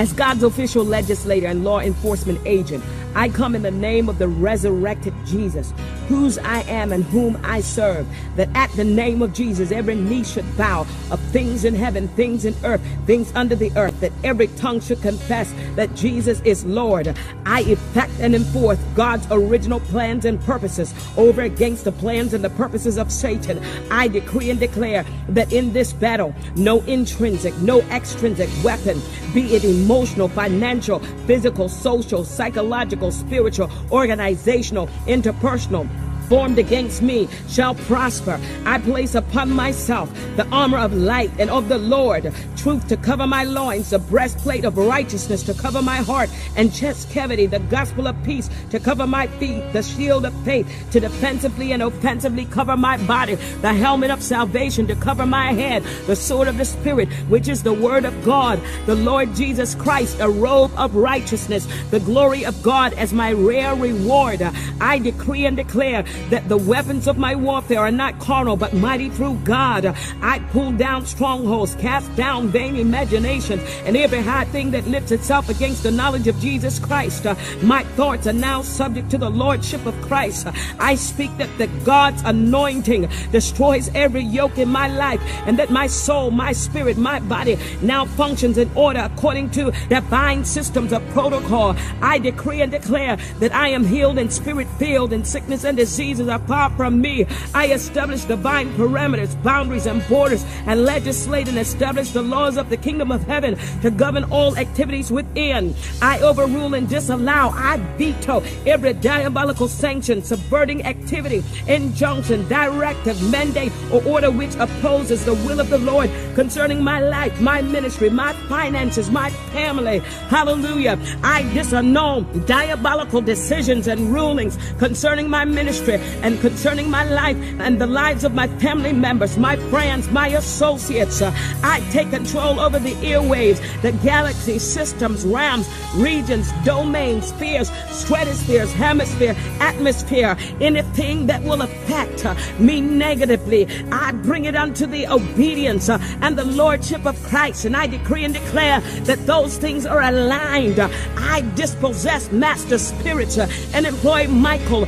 As God's official legislator and law enforcement agent, I come in the name of the resurrected Jesus, whose I am and whom I serve, that at the name of Jesus every knee should bow of things in heaven, things in earth, things under the earth, that every tongue should confess that Jesus is Lord. I effect and enforce God's original plans and purposes over against the plans and the purposes of Satan. I decree and declare that in this battle, no intrinsic, no extrinsic weapon, be it emotional, financial, physical, social, psychological, spiritual, organizational, interpersonal, formed against me shall prosper. I place upon myself the armor of light and of the Lord, truth to cover my loins, the breastplate of righteousness to cover my heart and chest cavity, the gospel of peace to cover my feet, the shield of faith to defensively and offensively cover my body, the helmet of salvation to cover my head, the sword of the Spirit, which is the word of God, the Lord Jesus Christ, a robe of righteousness, the glory of God as my rare reward. I decree and declare that the weapons of my warfare are not carnal, but mighty through God. I pull down strongholds, cast down vain imaginations, and every high thing that lifts itself against the knowledge of Jesus Christ. Uh, my thoughts are now subject to the lordship of Christ. I speak that the God's anointing destroys every yoke in my life, and that my soul, my spirit, my body now functions in order according to divine systems of protocol. I decree and declare that I am healed and spirit filled, in sickness and disease are far from me. I establish divine parameters, boundaries, and borders, and legislate and establish the laws of the kingdom of heaven to govern all activities within. I overrule and disallow. I veto every diabolical sanction, subverting activity, injunction, directive, mandate, or order which opposes the will of the Lord concerning my life, my ministry, my finances, my family. Hallelujah. I disannul diabolical decisions and rulings concerning my ministry, and concerning my life and the lives of my family members, my friends, my associates. Uh, I take control over the airwaves, the galaxy, systems, realms, regions, domains, spheres, stratospheres, hemisphere, atmosphere, anything that will affect uh, me negatively. I bring it unto the obedience uh, and the lordship of Christ, and I decree and declare that those things are aligned. I dispossess master spirits and employ Michael,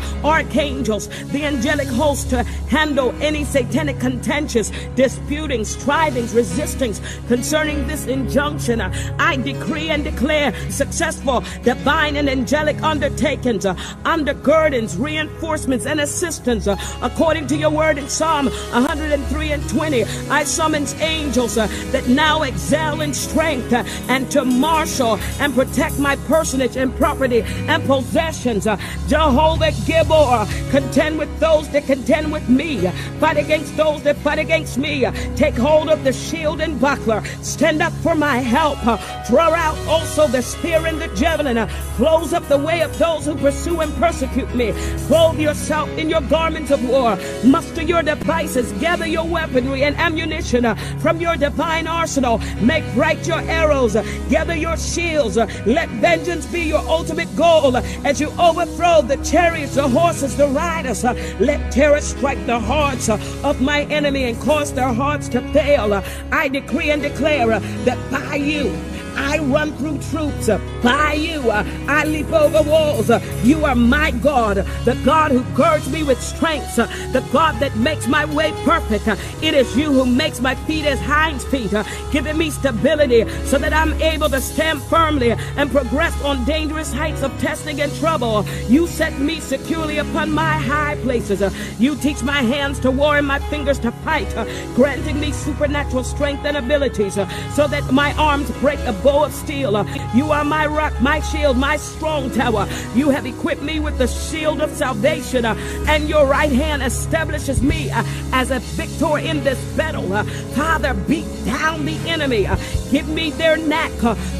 archangels, the angelic host to handle any satanic contentions, disputings, strivings, resistings concerning this injunction. I decree and declare successful divine and angelic undertakings, undergirdings, reinforcements, and assistance according to your word in Psalm 103 and 20. I summons angels that now excel in strength and to marshal and protect my personage and property and possessions. Jehovah Gibbor, contend with those that contend with me, fight against those that fight against me. Take hold of the shield and buckler, stand up for my help. Throw out also the spear and the javelin. Close up the way of those who pursue and persecute me. Clothe yourself in your garments of war. Muster your devices. Gather your weaponry and ammunition from your divine arsenal. Make bright your arrows. Gather your shields. Let vengeance be your ultimate goal as you overthrow the chariots, the horses, the riders let terror strike the hearts uh, of my enemy and cause their hearts to fail. Uh, I decree and declare uh, that by you, I run through troops uh, by you. Uh, I leap over walls. Uh, you are my God, the God who girds me with strength, the God that makes my way perfect. It is you who makes my feet as hinds feet, giving me stability so that I'm able to stand firmly and progress on dangerous heights of testing and trouble. You set me securely upon my high places. You teach my hands to war and my fingers to fight, granting me supernatural strength and abilities so that my arms break a bow of steel. You are my rock, my shield, my strong tower. You have equipped me with the shield of salvation, and your right hand establishes me uh, as a victor in this battle. Uh, Father, beat down the enemy. Uh, Give me their neck.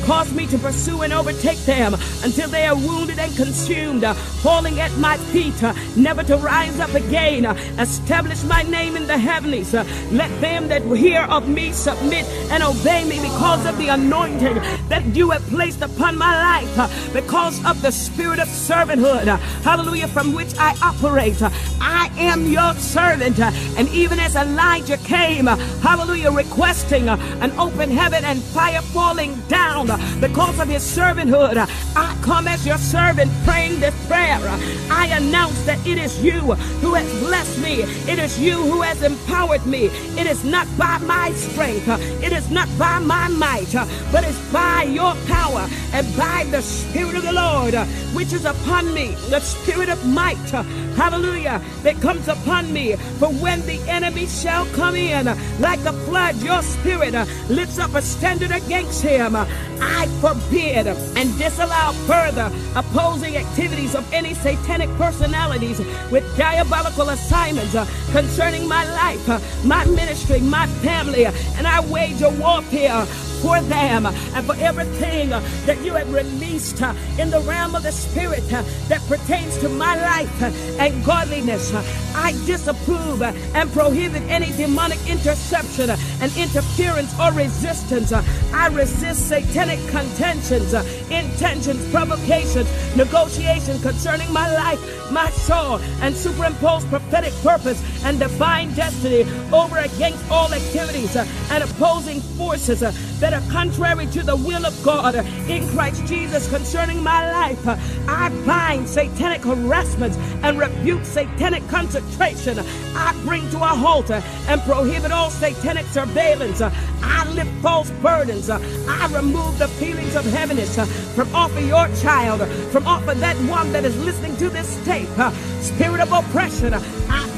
Cause me to pursue and overtake them until they are wounded and consumed, falling at my feet, never to rise up again. Establish my name in the heavens. Let them that hear of me submit and obey me because of the anointing that you have placed upon my life because of the spirit of servanthood, hallelujah, from which I operate. I am your servant. And even as Elijah came, hallelujah, requesting an open heaven and fire falling down because of his servanthood. I come as your servant praying this prayer. I announce that it is you who has blessed me. It is you who has empowered me. It is not by my strength. It is not by my might, but it's by your power and by the Spirit of the Lord, which is upon me, the Spirit of might. Hallelujah. That comes upon me. For when the enemy shall come in like a flood, your spirit lifts up a standard against him. I forbid and disallow further opposing activities of any satanic personalities with diabolical assignments concerning my life, my ministry, my family, and I wage a warfare for them and for everything that you have released uh, in the realm of the Spirit uh, that pertains to my life uh, and godliness. I disapprove and prohibit any demonic interception and interference or resistance. I resist satanic contentions, intentions, provocations, negotiations concerning my life, my soul, and superimpose prophetic purpose and divine destiny over against all activities and opposing forces that that are contrary to the will of God in Christ Jesus concerning my life. I bind satanic harassment and rebuke satanic concentration. I bring to a halt and prohibit all satanic surveillance. I lift false burdens. I remove the feelings of heaviness from off of your child, from off of that one that is listening to this tape. Spirit of oppression,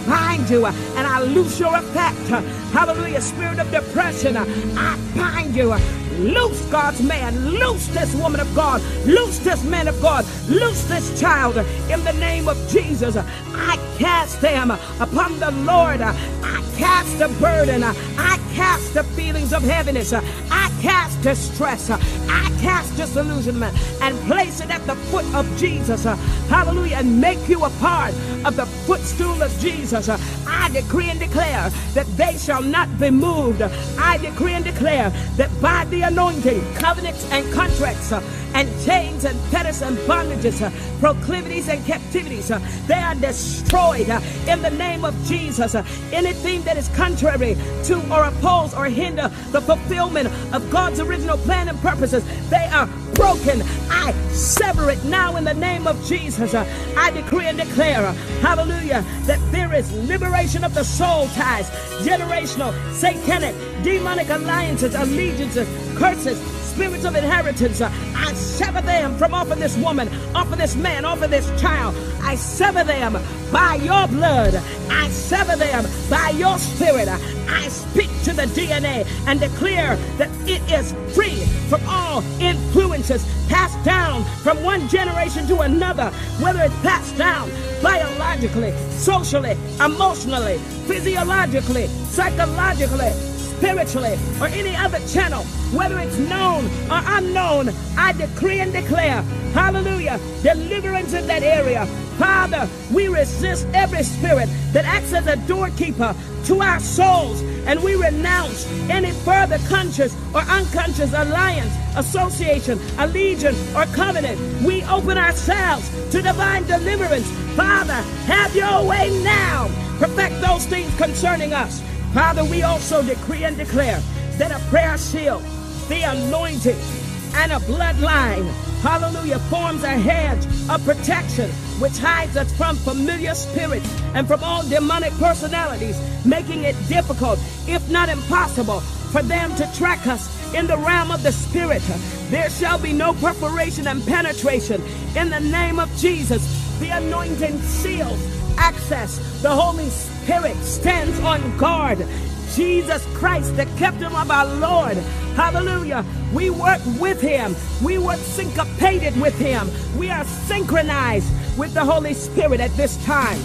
bind you uh, and I loose your effect. Hallelujah. Spirit of depression, uh, I bind you. Loose God's man. Loose this woman of God. Loose this man of God. Loose this child in the name of Jesus. I cast them upon the Lord. I cast the burden. I cast the feelings of heaviness. I cast distress. I cast disillusionment and place it at the foot of Jesus. Hallelujah. And make you a part of the footstool of Jesus. I decree and declare that they shall not be moved. I decree and declare that by the anointing, covenants and contracts, and chains and fetters and bondages, uh, proclivities and captivities, uh, they are destroyed uh, in the name of Jesus. Uh, anything that is contrary to or oppose or hinder the fulfillment of God's original plan and purposes, they are broken. I sever it now in the name of Jesus. Uh, I decree and declare, hallelujah, that there is liberation of the soul ties, generational, satanic, demonic alliances, allegiances, curses, spirits of inheritance. I sever them from off of this woman, off of this man, off of this child. I sever them by your blood. I sever them by your spirit. I speak to the DNA and declare that it is free from all influences passed down from one generation to another, whether it's passed down biologically, socially, emotionally, physiologically, psychologically, spiritually, or any other channel, whether it's known or unknown, I decree and declare, hallelujah, deliverance in that area. Father, we resist every spirit that acts as a doorkeeper to our souls, and we renounce any further conscious or unconscious alliance, association, allegiance, or covenant. We open ourselves to divine deliverance. Father, have your way now. Perfect those things concerning us. Father, we also decree and declare that a prayer shield, the anointing, and a bloodline, hallelujah, forms a hedge of protection which hides us from familiar spirits and from all demonic personalities, making it difficult, if not impossible, for them to track us in the realm of the spirit. There shall be no perforation and penetration in the name of Jesus. The anointing seals access. The Holy Spirit stands on guard. Jesus Christ, the captain of our Lord. Hallelujah. We work with him. We work syncopated with him. We are synchronized with the Holy Spirit at this time.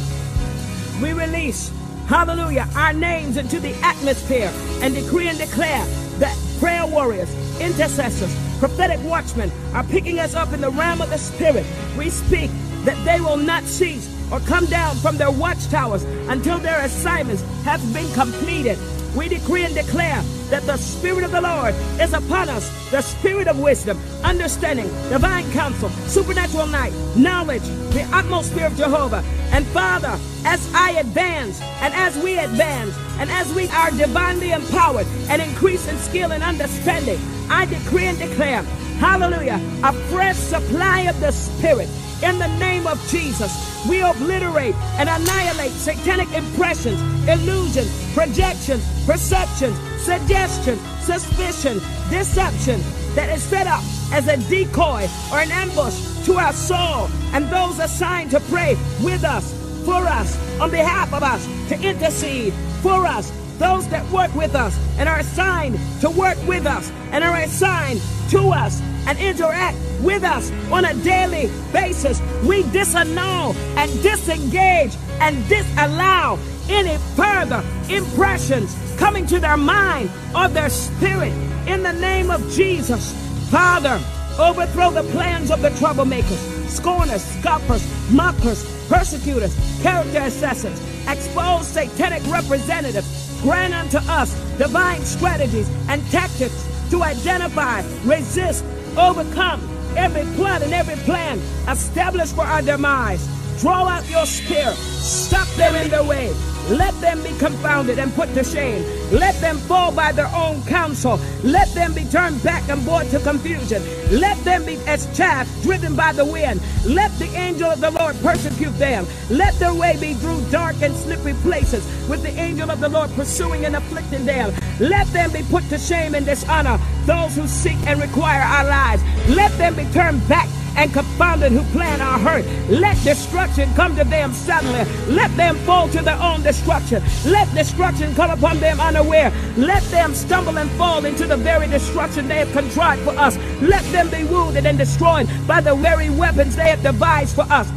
We release, hallelujah, our names into the atmosphere and decree and declare that prayer warriors, intercessors, prophetic watchmen are picking us up in the realm of the Spirit. We speak that they will not cease or come down from their watchtowers until their assignments have been completed. We decree and declare that the Spirit of the Lord is upon us, the Spirit of wisdom, understanding, divine counsel, supernatural night, knowledge, the atmosphere of Jehovah. And Father, as I advance and as we advance and as we are divinely empowered and increase in skill and understanding, I decree and declare, hallelujah, a fresh supply of the Spirit in the name of Jesus, we obliterate and annihilate satanic impressions, illusions, projections, perceptions, suggestion, suspicion, deception that is set up as a decoy or an ambush to our soul and those assigned to pray with us, for us, on behalf of us, to intercede for us, those that work with us and are assigned to work with us and are assigned to us and interact with us on a daily basis, we disannul and disengage and disallow any further impressions coming to their mind or their spirit in the name of Jesus. Father, overthrow the plans of the troublemakers, scorners, scoffers, mockers, persecutors, character assassins, expose satanic representatives, grant unto us divine strategies and tactics to identify, resist, overcome every plot and every plan established for our demise. Draw out your spear, stop them in their way, let them be confounded and put to shame. Let them fall by their own counsel. Let them be turned back and brought to confusion. Let them be as chaff driven by the wind. Let the angel of the Lord persecute them. Let their way be through dark and slippery places, with the angel of the Lord pursuing and afflicting them. Let them be put to shame and dishonor, those who seek and require our lives. Let them be turned back and confounded who plan our hurt. Let destruction come to them suddenly. Let them fall to their own destruction. Let destruction come upon them unaware. Let them stumble and fall into the very destruction they have contrived for us. Let them be wounded and destroyed by the very weapons they have devised for us.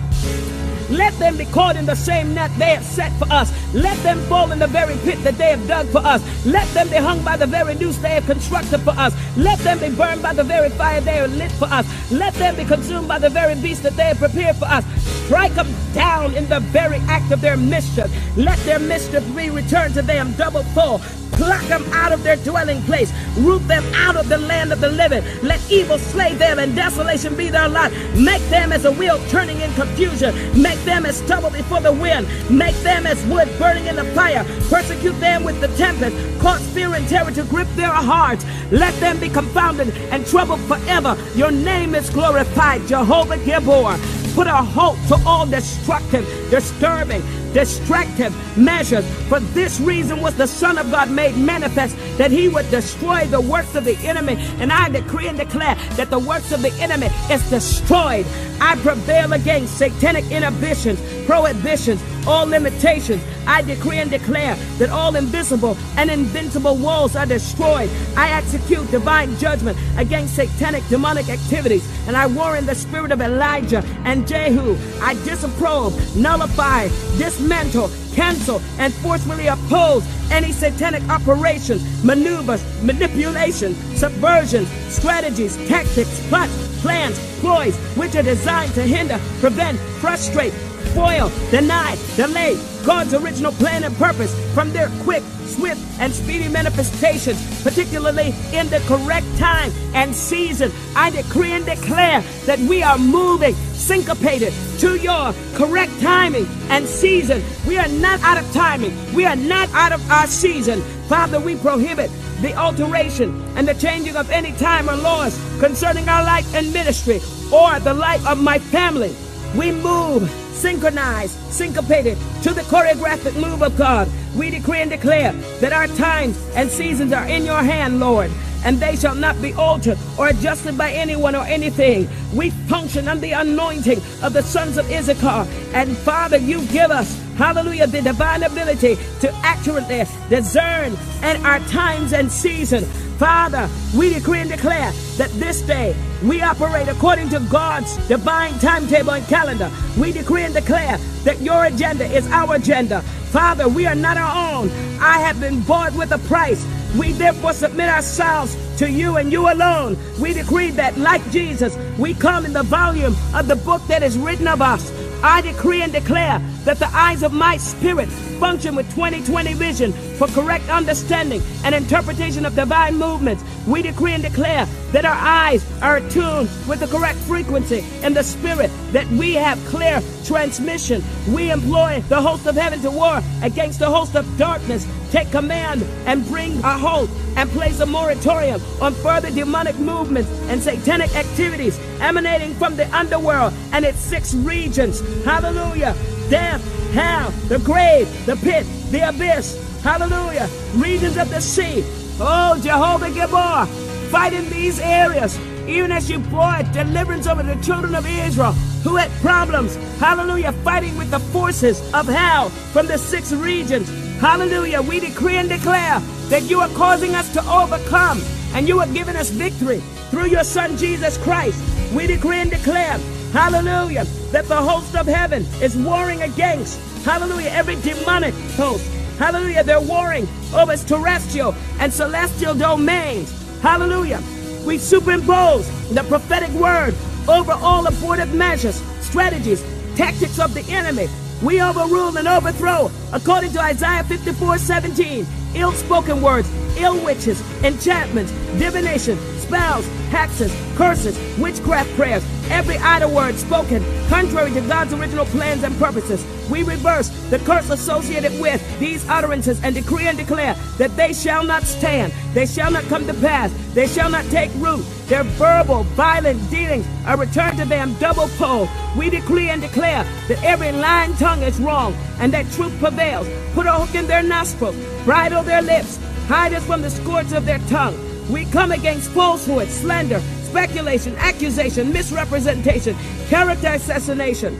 Let them be caught in the same net they have set for us. Let them fall in the very pit that they have dug for us. Let them be hung by the very noose they have constructed for us. Let them be burned by the very fire they have lit for us. Let them be consumed by the very beast that they have prepared for us. Strike them down in the very act of their mischief. Let their mischief be returned to them double full. Pluck them out of their dwelling place. Root them out of the land of the living. Let evil slay them and desolation be their lot. Make them as a wheel turning in confusion. Make them as stubble before the wind. Make them as wood burning in the fire. Persecute them with the tempest. Cause fear and terror to grip their hearts. Let them be confounded and troubled forever. Your name is glorified, Jehovah Gibbor. Put a halt to all destructive, disturbing, destructive measures. For this reason was the Son of God made manifest that he would destroy the works of the enemy. And I decree and declare that the works of the enemy is destroyed. I prevail against satanic inhibitions, prohibitions, all limitations. I decree and declare that all invisible and invincible walls are destroyed. I execute divine judgment against satanic demonic activities. And I war in the spirit of Elijah and Jehu. I disapprove, nullify, dismantle, cancel, and forcefully oppose any satanic operations, maneuvers, manipulations, subversions, strategies, tactics, plots, plans, ploys, which are designed to hinder, prevent, frustrate, foil, deny, delay God's original plan and purpose from their quick, swift, and speedy manifestations, particularly in the correct time and season. I decree and declare that we are moving syncopated to your correct timing and season. We are not out of timing. We are not out of our season. Father, we prohibit the alteration and the changing of any time or laws concerning our life and ministry or the life of my family. We move synchronized, syncopated to the choreographic move of God. We decree and declare that our times and seasons are in your hand, Lord, and they shall not be altered or adjusted by anyone or anything. We function under the anointing of the sons of Issachar. And Father, you give us, hallelujah, the divine ability to accurately discern and our times and season. Father, we decree and declare that this day we operate according to God's divine timetable and calendar. We decree and declare that your agenda is our agenda. Father, we are not our own. I have been bought with a price. We therefore submit ourselves to you and you alone. We decree that, like Jesus, we come in the volume of the book that is written of us. I decree and declare that the eyes of my spirit function with 2020 vision for correct understanding and interpretation of divine movements. We decree and declare that our eyes are attuned with the correct frequency in the spirit, that we have clear transmission. We employ the host of heaven to war against the host of darkness. Take command and bring a halt and place a moratorium on further demonic movements and satanic activities emanating from the underworld and its six regions. Hallelujah. Death, hell, the grave, the pit, the abyss. Hallelujah. Regions of the sea. Oh, Jehovah Gibbor, fight in these areas even as you brought deliverance over the children of Israel who had problems, hallelujah, fighting with the forces of hell from the six regions. Hallelujah, we decree and declare that you are causing us to overcome and you are giving us victory through your Son Jesus Christ. We decree and declare, hallelujah, that the host of heaven is warring against, hallelujah, every demonic host. Hallelujah, they're warring over terrestrial and celestial domains. Hallelujah. We superimpose the prophetic word over all abortive measures, strategies, tactics of the enemy. We overrule and overthrow, according to Isaiah 54 17, ill spoken words, ill witches, enchantments, divination, spells, hexes, curses, witchcraft prayers, every idle word spoken contrary to God's original plans and purposes. We reverse the curse associated with these utterances and decree and declare that they shall not stand, they shall not come to pass, they shall not take root. Their verbal, violent dealings are returned to them double fold. We decree and declare that every lying tongue is wrong and that truth prevails. Put a hook in their nostrils, bridle their lips, hide us from the scourge of their tongue. We come against falsehood, slander, speculation, accusation, misrepresentation, character assassination.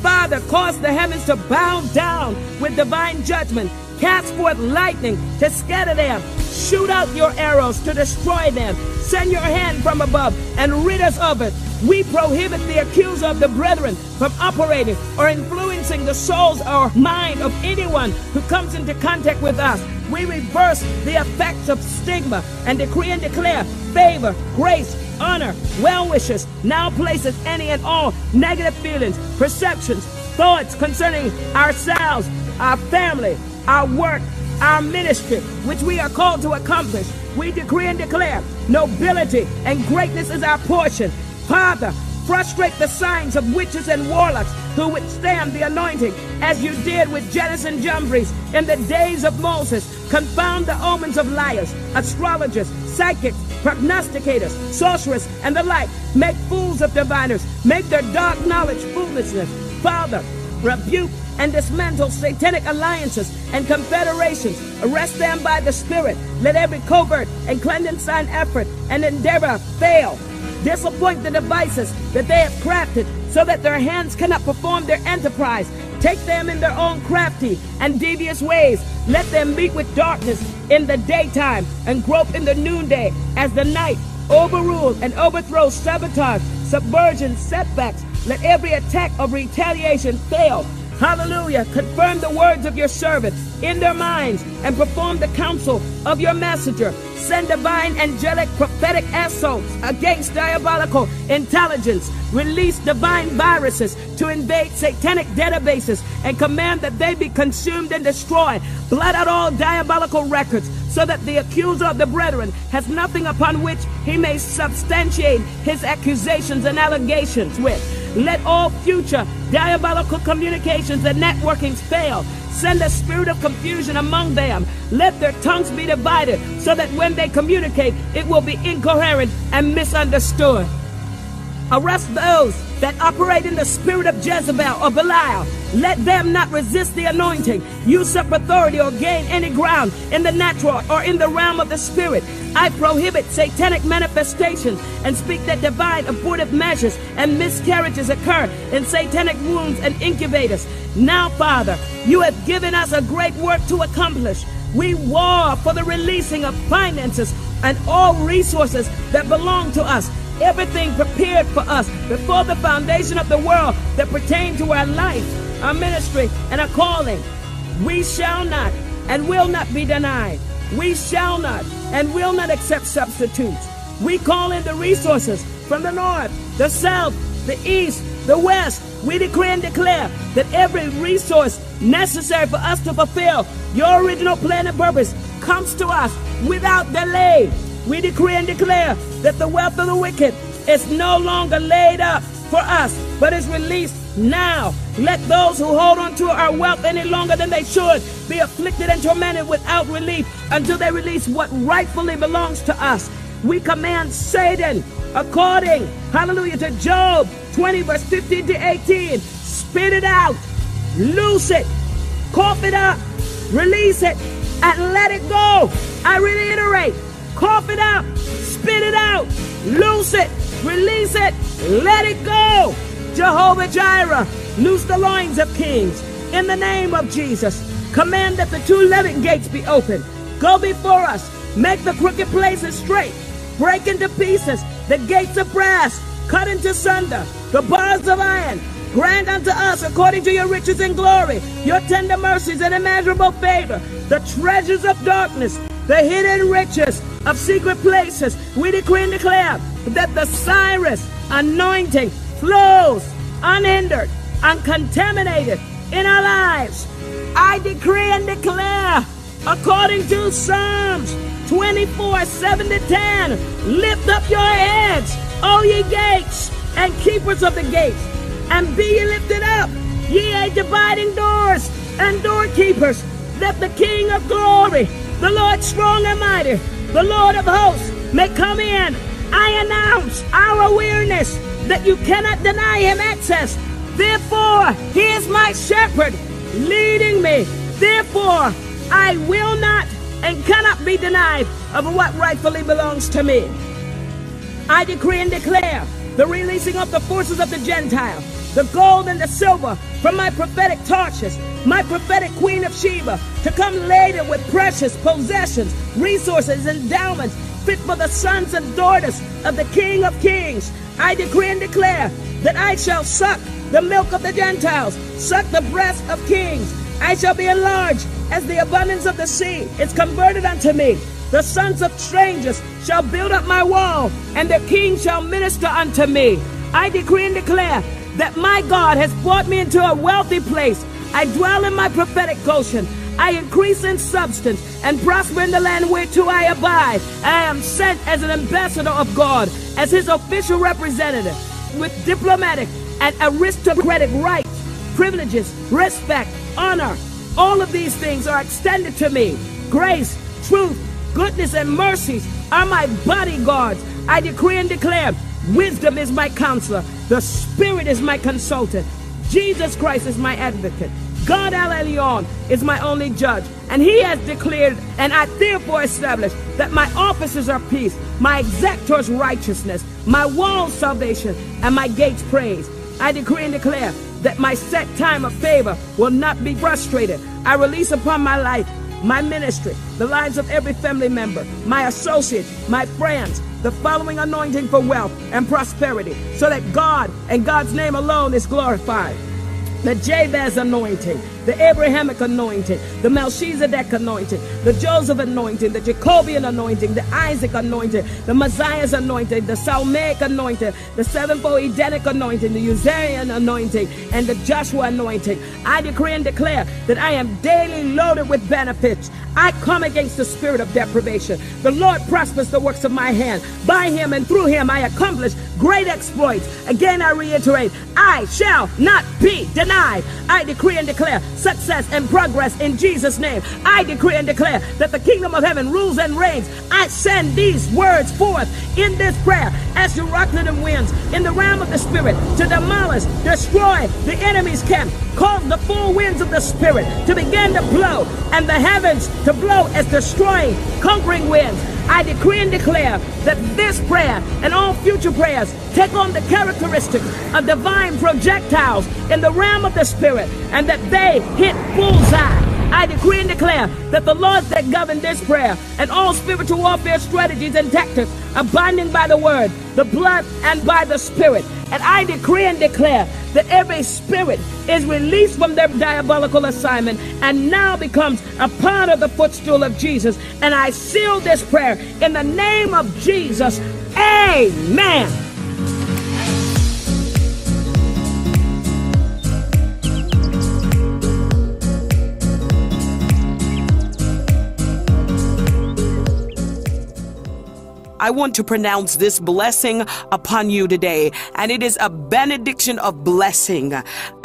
Father, cause the heavens to bow down with divine judgment. Cast forth lightning to scatter them. Shoot out your arrows to destroy them. Send your hand from above and rid us of it. We prohibit the accuser of the brethren from operating or influencing the souls or mind of anyone who comes into contact with us. We reverse the effects of stigma and decree and declare favor, grace, honor, well wishes now places any and all negative feelings, perceptions, thoughts concerning ourselves, our family, our work, our ministry, which we are called to accomplish. We decree and declare nobility and greatness is our portion. Father, frustrate the signs of witches and warlocks who withstand the anointing, as you did with Jannes and Jambres in the days of Moses. Confound the omens of liars, astrologers, psychics, prognosticators, sorcerers, and the like. Make fools of diviners. Make their dark knowledge foolishness. Father, rebuke and dismantle satanic alliances and confederations. Arrest them by the Spirit. Let every covert and clandestine effort and endeavor fail. Disappoint the devices that they have crafted so that their hands cannot perform their enterprise. Take them in their own crafty and devious ways. Let them meet with darkness in the daytime and grope in the noonday as the night. Overrule and overthrow sabotage, subversion, setbacks. Let every attack of retaliation fail. Hallelujah. Confirm the words of your servant in their minds and perform the counsel of your messenger. Send divine, angelic, prophetic assaults against diabolical intelligence. Release divine viruses to invade satanic databases and command that they be consumed and destroyed. Blot out all diabolical records so that the accuser of the brethren has nothing upon which he may substantiate his accusations and allegations with. Let all future diabolical communications and networkings fail. Send a spirit of confusion among them. Let their tongues be divided so that when they communicate, it will be incoherent and misunderstood. Arrest those that operate in the spirit of Jezebel or Belial. Let them not resist the anointing, usurp authority, or gain any ground in the natural or in the realm of the spirit. I prohibit satanic manifestations and speak that divine abortive measures and miscarriages occur in satanic wombs and incubators. Now, Father, you have given us a great work to accomplish. We war for the releasing of finances and all resources that belong to us everything prepared for us before the foundation of the world that pertain to our life, our ministry, and our calling. We shall not and will not be denied. We shall not and will not accept substitutes. We call in the resources from the north, the south, the east, the west. We decree and declare that every resource necessary for us to fulfill your original plan and purpose comes to us without delay. We decree and declare that the wealth of the wicked is no longer laid up for us, but is released now. Let those who hold on to our wealth any longer than they should be afflicted and tormented without relief until they release what rightfully belongs to us. We command Satan, according, hallelujah, to Job 20, verse 15 to 18, spit it out, loose it, cough it up, release it, and let it go. I reiterate, cough it up, spit it out, loose it, release it, let it go. Jehovah Jireh, loose the loins of kings. In the name of Jesus, command that the two living gates be opened. Go before us, make the crooked places straight, break into pieces the gates of brass, cut into sunder the bars of iron. Grant unto us, according to your riches and glory, your tender mercies and immeasurable favor, the treasures of darkness, the hidden riches of secret places. We decree and declare that the Cyrus anointing flows unhindered, uncontaminated in our lives. I decree and declare, according to Psalms 24 7 to 10, lift up your heads, O ye gates, and keepers of the gates, and be ye lifted up, ye dividing doors and doorkeepers. that the King of glory, the Lord strong and mighty, the Lord of hosts, may come in. I announce our awareness that you cannot deny him access. Therefore, he is my shepherd, leading me. Therefore, I will not and cannot be denied of what rightfully belongs to me. I decree and declare the releasing of the forces of the Gentile, the gold and the silver from my prophetic Tarshish, my prophetic Queen of Sheba, to come laden with precious possessions, resources, endowments fit for the sons and daughters of the King of Kings. I decree and declare that I shall suck the milk of the Gentiles, suck the breast of kings. I shall be enlarged as the abundance of the sea is converted unto me. The sons of strangers shall build up my wall, and the king shall minister unto me. I decree and declare that my God has brought me into a wealthy place. I dwell in my prophetic Goshen. I increase in substance and prosper in the land whereto I abide. I am sent as an ambassador of God, as his official representative, with diplomatic and aristocratic rights, privileges, respect, honor. All of these things are extended to me. Grace, truth, goodness, and mercies are my bodyguards. I decree and declare wisdom is my counselor, the Spirit is my consultant, Jesus Christ is my advocate. God El Elyon is my only judge, and he has declared, and I therefore establish that my officers are peace, my exactors righteousness, my walls salvation, and my gates praise. I decree and declare that my set time of favor will not be frustrated. I release upon my life, my ministry, the lives of every family member, my associates, my friends, the following anointing for wealth and prosperity, so that God and God's name alone is glorified. The Jabez anointing, the Abrahamic anointing, the Melchizedek anointing, the Joseph anointing, the Jacobian anointing, the Isaac anointing, the Messiah's anointing, the Solomonic anointing, the sevenfold Edenic anointing, the Uzarian anointing, and the Joshua anointing. I decree and declare that I am daily loaded with benefits. I come against the spirit of deprivation. The Lord prospers the works of my hand. By him and through him I accomplish great exploits. Again, I reiterate, I shall not be denied. I decree and declare success and progress in Jesus' name. I decree and declare that the kingdom of heaven rules and reigns. I send these words forth in this prayer as the rocklet and winds in the realm of the spirit to demolish, destroy the enemy's camp, cause the full winds of the spirit to begin to blow, and the heavens to blow as destroying, conquering winds. I decree and declare that this prayer and all future prayers take on the characteristics of divine projectiles in the realm of the spirit and that they hit bullseye. I decree and declare that the laws that govern this prayer and all spiritual warfare strategies and tactics are binding by the word, the blood, and by the spirit. And I decree and declare that every spirit is released from their diabolical assignment and now becomes a part of the footstool of Jesus. And I seal this prayer in the name of Jesus. Amen. I want to pronounce this blessing upon you today, and it is a benediction of blessing.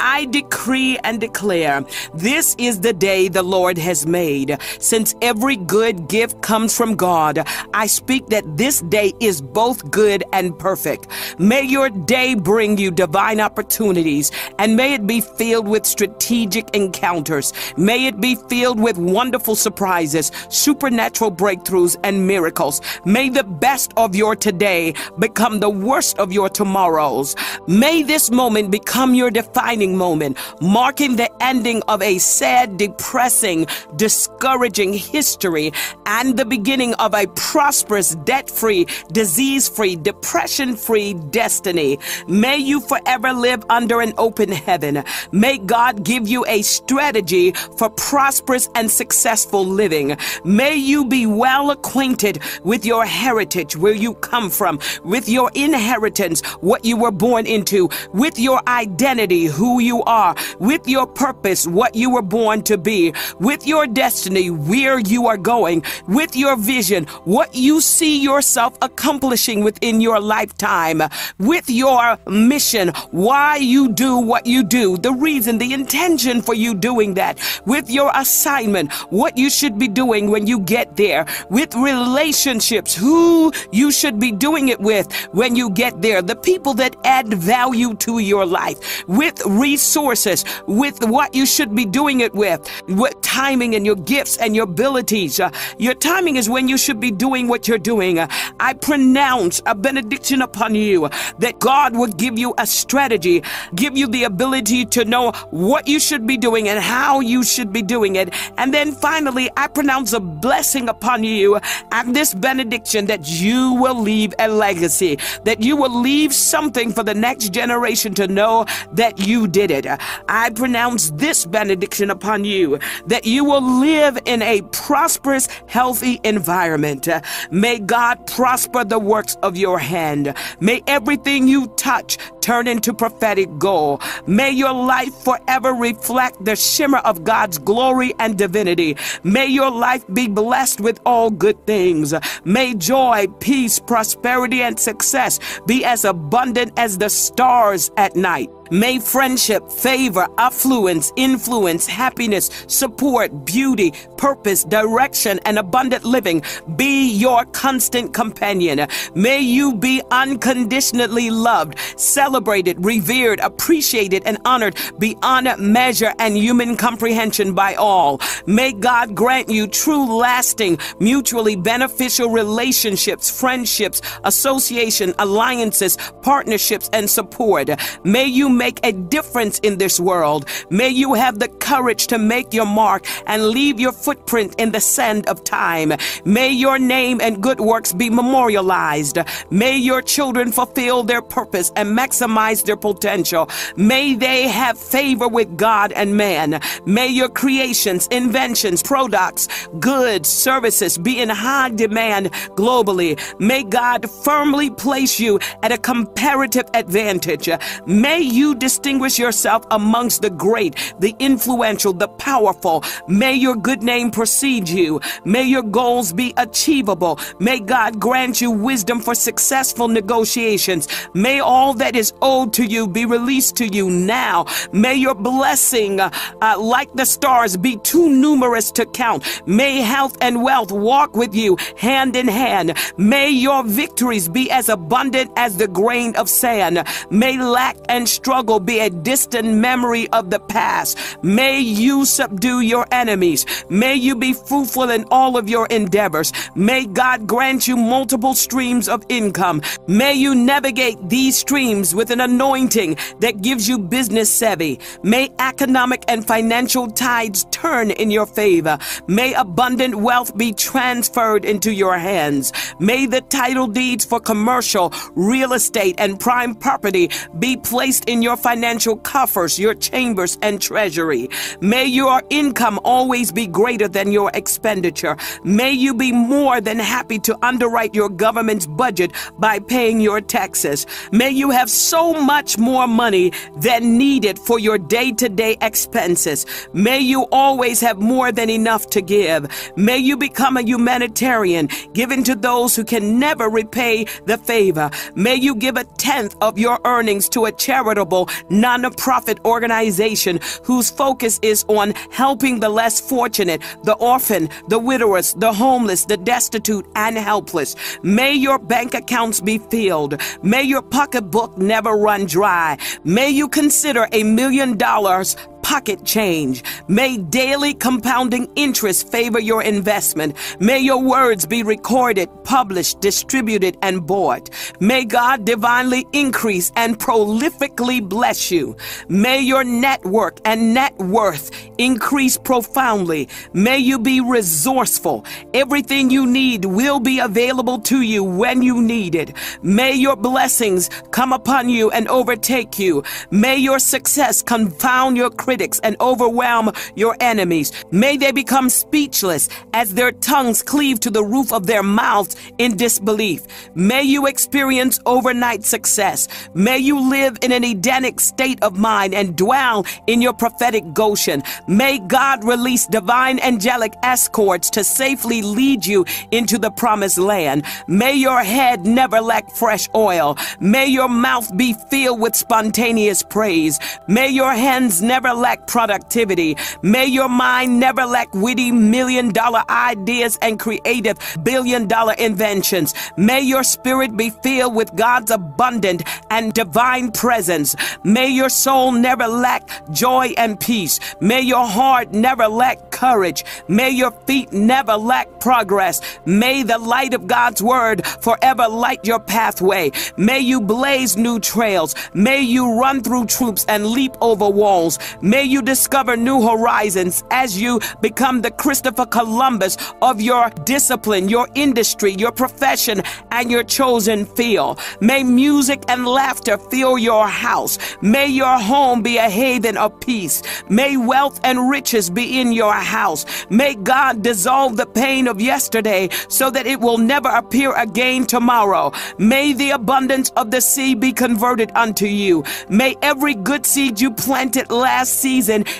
I decree and declare this is the day the Lord has made. Since every good gift comes from God, I speak that this day is both good and perfect. May your day bring you divine opportunities, and may it be filled with strategic encounters. May it be filled with wonderful surprises, supernatural breakthroughs, and miracles. May the best of your today become the worst of your tomorrows. May this moment become your defining moment, marking the ending of a sad, depressing, discouraging history and the beginning of a prosperous, debt free, disease free, depression free destiny. May you forever live under an open heaven. May God give you a strategy for prosperous and successful living. May you be well acquainted with your heritage, where you come from, with your inheritance, what you were born into, with your identity, who you are, with your purpose, what you were born to be, with your destiny, where you are going, with your vision, what you see yourself accomplishing within your lifetime, with your mission, why you do what you do, the reason, the intention for you doing that, with your assignment, what you should be doing when you get there, with relationships, who you should be doing it with when you get there, the people that add value to your life, with resources, with what you should be doing it with, with timing and your gifts and your abilities. Uh, your timing is when you should be doing what you're doing. Uh, I pronounce a benediction upon you that God will give you a strategy, give you the ability to know what you should be doing and how you should be doing it. And then finally, I pronounce a blessing upon you and this benediction that you will leave a legacy, that you will leave something for the next generation to know that you did it. I pronounce this benediction upon you that you will live in a prosperous, healthy environment. May God prosper the works of your hand. May everything you touch turn into prophetic gold. May your life forever reflect the shimmer of God's glory and divinity. May your life be blessed with all good things. May joy, peace, prosperity, and success be as abundant as the stars at night. May friendship, favor, affluence, influence, happiness, support, beauty, purpose, direction, and abundant living be your constant companion. May you be unconditionally loved, celebrated, revered, appreciated, and honored beyond measure and human comprehension by all. May God grant you true, lasting, mutually beneficial relationships, friendships, association, alliances, partnerships, and support. May you make a difference in this world. May you have the courage to make your mark and leave your footprint in the sand of time. May your name and good works be memorialized. May your children fulfill their purpose and maximize their potential. May they have favor with God and man. May your creations, inventions, products, goods, services be in high demand globally. May God firmly place you at a comparative advantage. May you you distinguish yourself amongst the great, the influential, the powerful. May your good name precede you. May your goals be achievable. May God grant you wisdom for successful negotiations. May all that is owed to you be released to you now. May your blessing, uh, uh, like the stars, be too numerous to count. May health and wealth walk with you hand in hand. May your victories be as abundant as the grain of sand. May lack and struggle struggle be a distant memory of the past. May you subdue your enemies. May you be fruitful in all of your endeavors. May God grant you multiple streams of income. May you navigate these streams with an anointing that gives you business savvy. May economic and financial tides turn in your favor. May abundant wealth be transferred into your hands. May the title deeds for commercial, real estate, and prime property be placed in your your financial coffers, your chambers, and treasury. May your income always be greater than your expenditure. May you be more than happy to underwrite your government's budget by paying your taxes. May you have so much more money than needed for your day to day expenses. May you always have more than enough to give. May you become a humanitarian, giving to those who can never repay the favor. May you give a tenth of your earnings to a charitable, non profit organization whose focus is on helping the less fortunate, the orphan, the widowers, the homeless, the destitute, and helpless. May your bank accounts be filled. May your pocketbook never run dry. May you consider a million dollars pocket change. May daily compounding interest favor your investment. May your words be recorded, published, distributed, and bought. May God divinely increase and prolifically bless you. May your network and net worth increase profoundly. May you be resourceful. Everything you need will be available to you when you need it. May your blessings come upon you and overtake you. May your success confound your critics and overwhelm your enemies. May they become speechless as their tongues cleave to the roof of their mouths in disbelief. May you experience overnight success. May you live in an Edenic state of mind and dwell in your prophetic Goshen. May God release divine angelic escorts to safely lead you into the promised land. May your head never lack fresh oil. May your mouth be filled with spontaneous praise. May your hands never lack productivity. May your mind never lack witty million dollar ideas and creative billion dollar inventions. May your spirit be filled with God's abundant and divine presence. May your soul never lack joy and peace. May your heart never lack courage. May your feet never lack progress. May the light of God's word forever light your pathway. May you blaze new trails. May you run through troops and leap over walls. May you discover new horizons as you become the Christopher Columbus of your discipline, your industry, your profession, and your chosen field. May music and laughter fill your house. May your home be a haven of peace. May wealth and riches be in your house. May God dissolve the pain of yesterday so that it will never appear again tomorrow. May the abundance of the sea be converted unto you. May every good seed you planted last season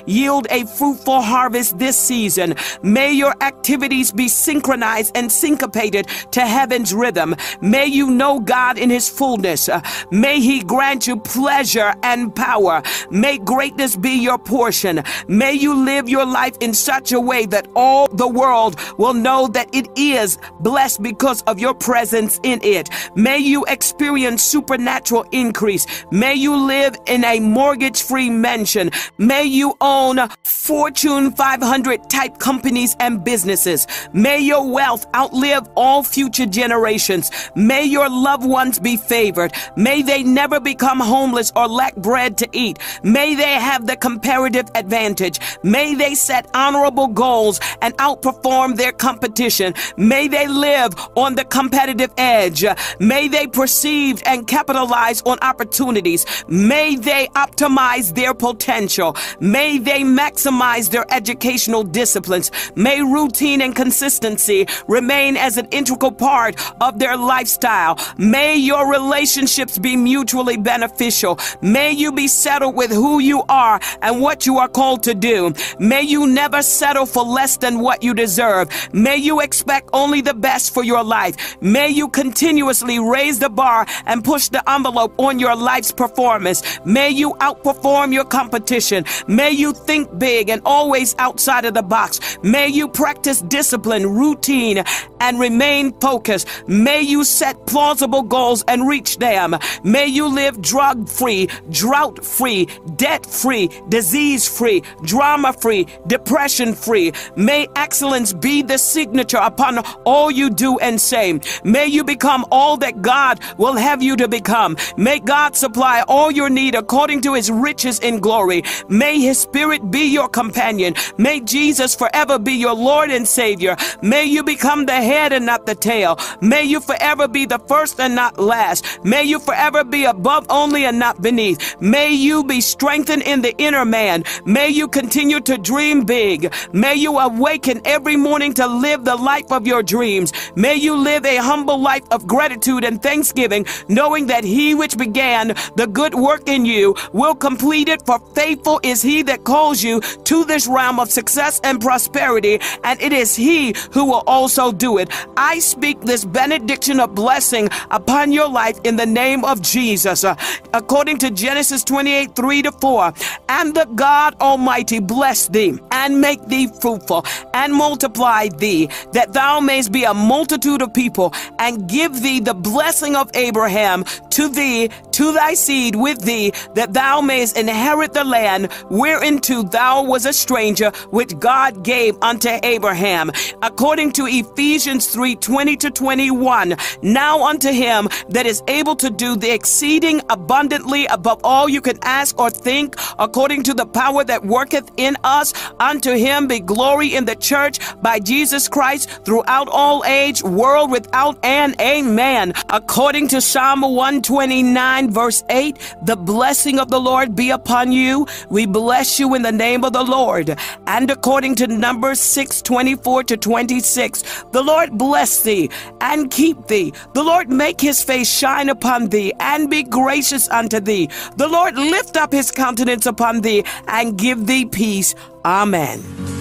yield a fruitful harvest this season. May your activities be synchronized and syncopated to heaven's rhythm. May you know God in his fullness. Uh, may he grant you pleasure and power. May greatness be your portion. May you live your life in such a way that all the world will know that it is blessed because of your presence in it. May you experience supernatural increase. May you live in a mortgage free mansion. May you own Fortune 500 type companies and businesses. May your wealth outlive all future generations. May your loved ones be favored. May they never become homeless or lack bread to eat. May they have the comparative advantage. May they set honorable goals and outperform their competition. May they live on the competitive edge. May they perceive and capitalize on opportunities. May they optimize their potential. May they maximize their educational disciplines. May routine and consistency remain as an integral part of their lifestyle. May your relationships be mutually beneficial. May you be settled with who you are and what you are called to do. May you never settle for less than what you deserve. May you expect only the best for your life. May you continuously raise the bar and push the envelope on your life's performance. May you outperform your competition. May you think big and always outside of the box. May you practice discipline, routine, and remain focused. May you set plausible goals and reach them. May you live drug free, drought free, debt free, disease free, drama free, depression free. May excellence be the signature upon all you do and say. May you become all that God will have you to become. May God supply all your need according to his riches in glory. May his spirit be your companion. May Jesus forever be your Lord and Savior. May you become the head and not the tail. May you forever be the first and not last. May you forever be above only and not beneath. May you be strengthened in the inner man. May you continue to dream big. May you awaken every morning to live the life of your dreams. May you live a humble life of gratitude and thanksgiving, knowing that he which began the good work in you will complete it, for faithful is he that calls you to this realm of success and prosperity, and it is he who will also do it. I speak this benediction of blessing upon your life in the name of Jesus. Uh, according to Genesis 28 3 to 4, and the God Almighty bless thee and make thee fruitful and multiply thee, that thou mayst be a multitude of people, and give thee the blessing of Abraham to thee, to thy seed with thee, that thou mayst inherit the land whereinto thou was a stranger, which God gave unto Abraham. According to Ephesians 3 20 to 21, now unto him that is able to do the exceeding abundantly above all you can ask or think, according to the power that worketh in us, unto him be glory in the church by Jesus Christ throughout all age, world without end. Amen. According to Psalm 129, verse 8, the blessing of the Lord be upon you. We bless you in the name of the Lord. And according to Numbers 6 24 to 26, the Lord bless thee and keep thee. The Lord make his face shine upon thee and be gracious unto thee. The Lord lift up his countenance upon thee and give thee peace. Amen.